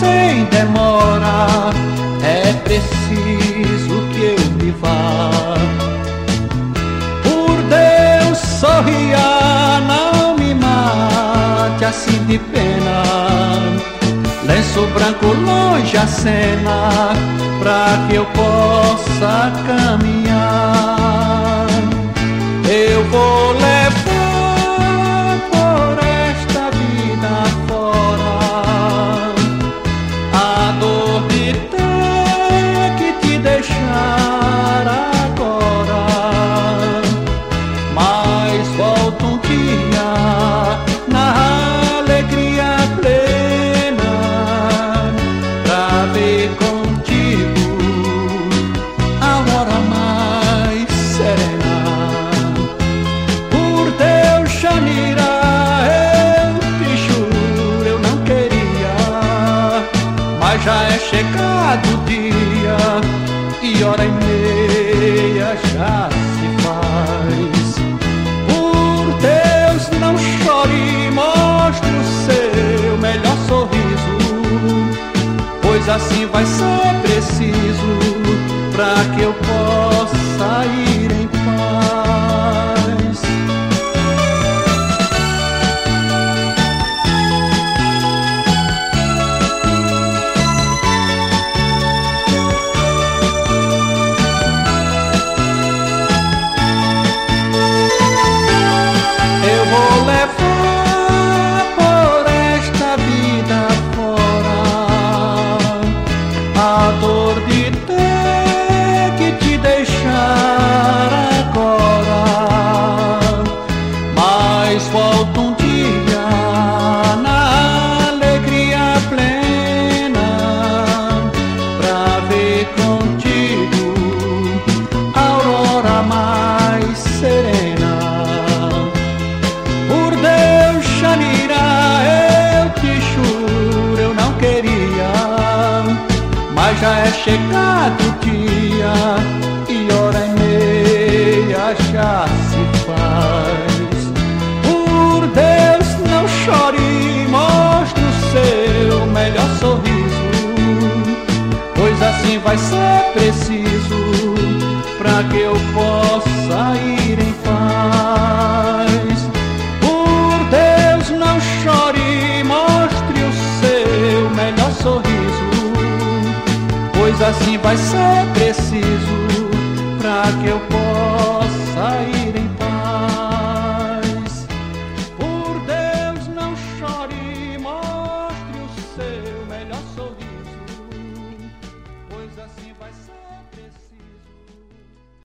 sem demora. É preciso que eu me vá. Por Deus, sorria, não me mate assim de pena. Lenço branco longe a cena, pra que eu possa caminhar. Eu vou chegado o dia e hora e meia já se faz. Por Deus, não chore, mostre o seu melhor sorriso, pois assim vai ser preciso pra que eu possa ir did Já é chegado o dia e hora e meia já se faz. Por Deus, não chore, mostre o seu melhor sorriso. Pois assim vai ser preciso pra que eu possa ir em paz. Pois assim vai ser preciso pra que eu possa.